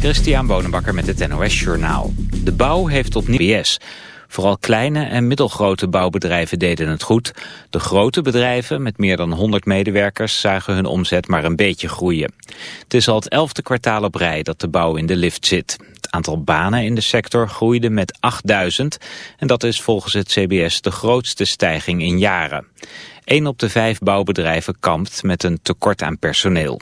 Christian Bonenbakker met het NOS Journaal. De bouw heeft opnieuw BS. Vooral kleine en middelgrote bouwbedrijven deden het goed. De grote bedrijven met meer dan 100 medewerkers zagen hun omzet maar een beetje groeien. Het is al het elfde kwartaal op rij dat de bouw in de lift zit. Het aantal banen in de sector groeide met 8000 en dat is volgens het CBS de grootste stijging in jaren. Een op de vijf bouwbedrijven kampt met een tekort aan personeel.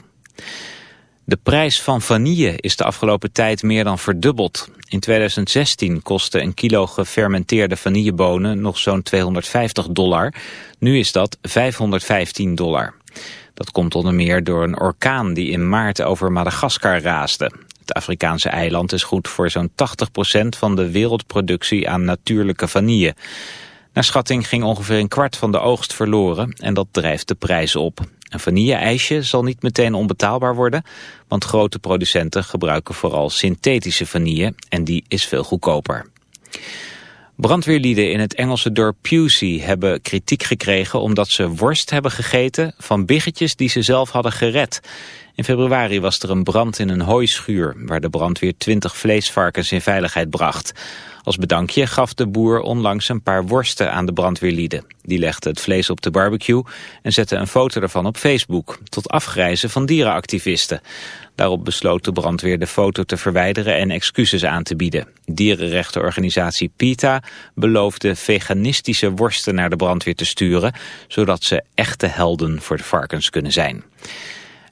De prijs van vanille is de afgelopen tijd meer dan verdubbeld. In 2016 kostte een kilo gefermenteerde vanillebonen nog zo'n 250 dollar. Nu is dat 515 dollar. Dat komt onder meer door een orkaan die in maart over Madagaskar raasde. Het Afrikaanse eiland is goed voor zo'n 80% van de wereldproductie aan natuurlijke vanille. Naar schatting ging ongeveer een kwart van de oogst verloren en dat drijft de prijs op. Een vanille-ijsje zal niet meteen onbetaalbaar worden, want grote producenten gebruiken vooral synthetische vanille en die is veel goedkoper. Brandweerlieden in het Engelse dorp Pewsey hebben kritiek gekregen omdat ze worst hebben gegeten van biggetjes die ze zelf hadden gered. In februari was er een brand in een hooischuur waar de brandweer 20 vleesvarkens in veiligheid bracht. Als bedankje gaf de boer onlangs een paar worsten aan de brandweerlieden. Die legden het vlees op de barbecue en zetten een foto ervan op Facebook, tot afgrijzen van dierenactivisten. Daarop besloot de brandweer de foto te verwijderen en excuses aan te bieden. Dierenrechtenorganisatie PETA beloofde veganistische worsten naar de brandweer te sturen, zodat ze echte helden voor de varkens kunnen zijn.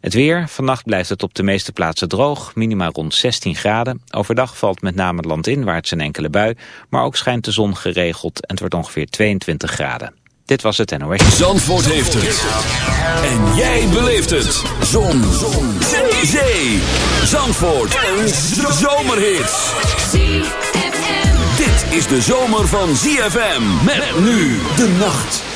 Het weer, vannacht blijft het op de meeste plaatsen droog, minima rond 16 graden. Overdag valt met name landinwaarts een enkele bui, maar ook schijnt de zon geregeld en het wordt ongeveer 22 graden. Dit was het NOS. Zandvoort heeft het. En jij beleeft het. Zon. zon. Zee. Zee. Zandvoort. Een zomerhit. Dit is de zomer van ZFM. Met nu de nacht.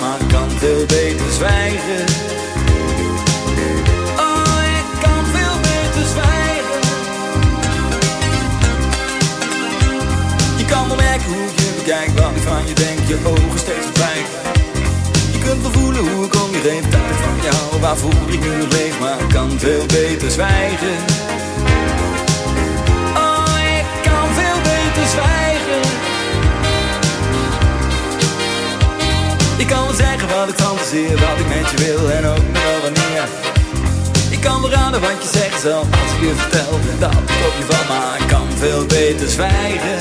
Maar kan veel beter zwijgen. Oh, ik kan veel beter zwijgen. Je kan wel merken hoe je bekijk, wat ik van je denk, je ogen steeds verdwijnen. Je kunt wel voelen hoe ik om je heen, dat van jou, waarvoor ik nu leef, maar kan veel beter zwijgen. Ik kan wel zeggen wat ik fantaseer, wat ik met je wil en ook nog wel wanneer. Ik kan wel raden wat je zegt zelf als ik je vertel dat ik op je van, maar ik kan veel beter zwijgen.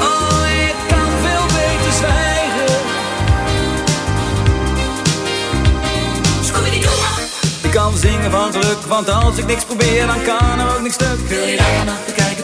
Oh, ik kan veel beter zwijgen. Ik kan zingen van geluk, want als ik niks probeer, dan kan er ook niks stuk. Wil je daar vanaf kijken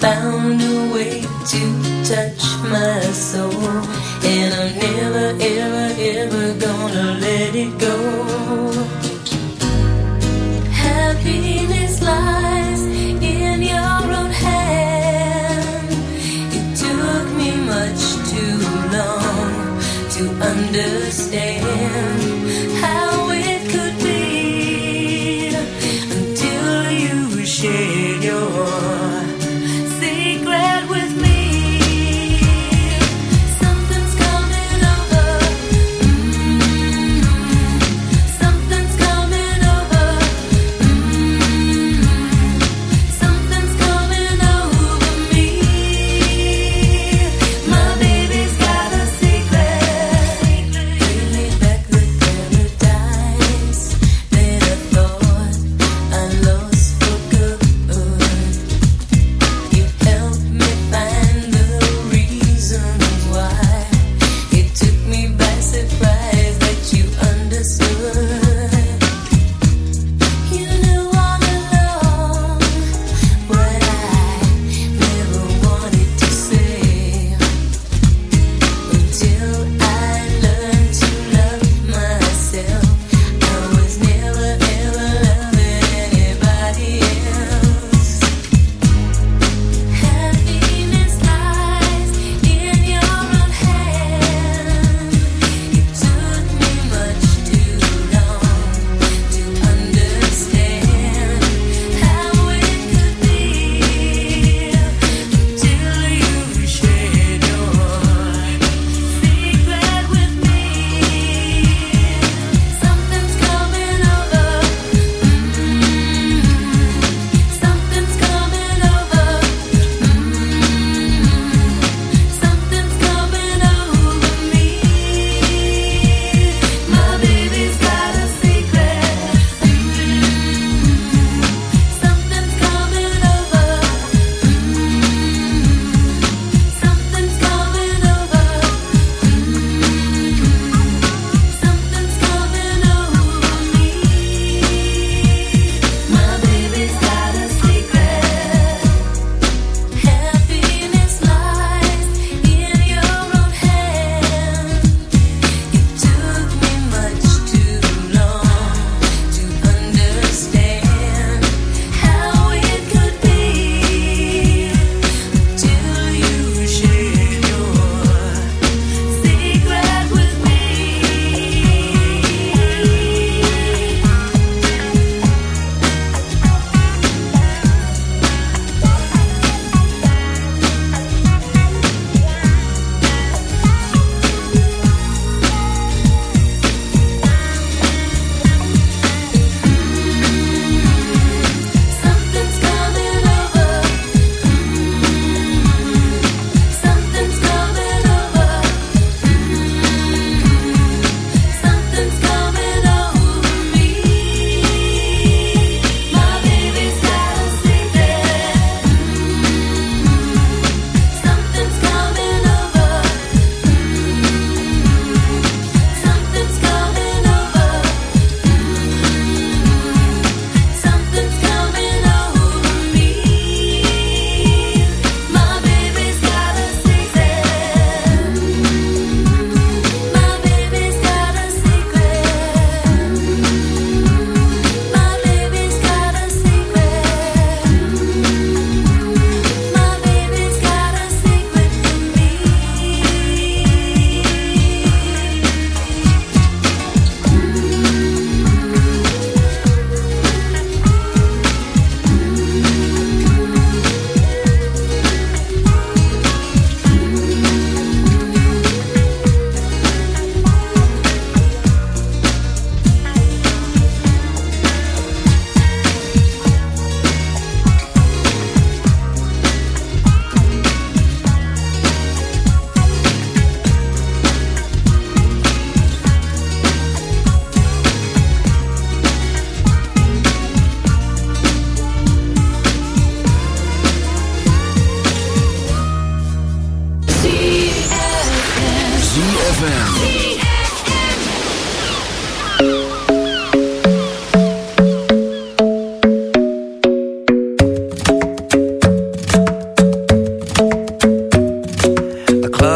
Found a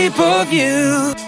Shape of you.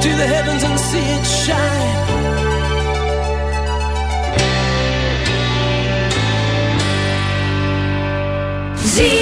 To the heavens and see it shine. ZFM.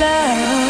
love.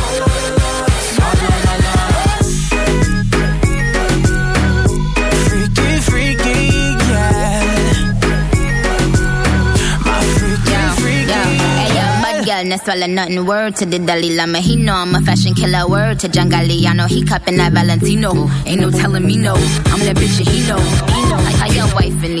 No swallow nothing. Word to the Dalai Lama, he know I'm a fashion killer. Word to John Galliano, he cupping that Valentino. Ain't no telling me no, I'm that bitch and he know. Know. How your wife these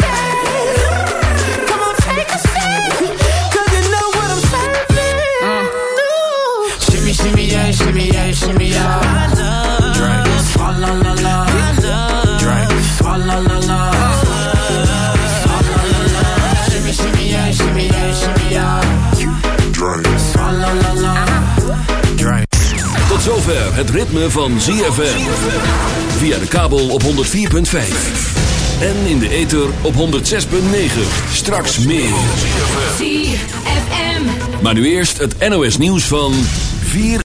shimmy, shimmy, yeah, shimmy, yeah, shimmy, yeah. Drink, swalla la la, la. la la. Shimmy, shimmy, yeah, shimmy, yeah, la la. Tot zover het ritme van ZFM. Via de kabel op 104.5. En in de ether op 106.9. Straks meer. Maar nu eerst het NOS nieuws van... ouvir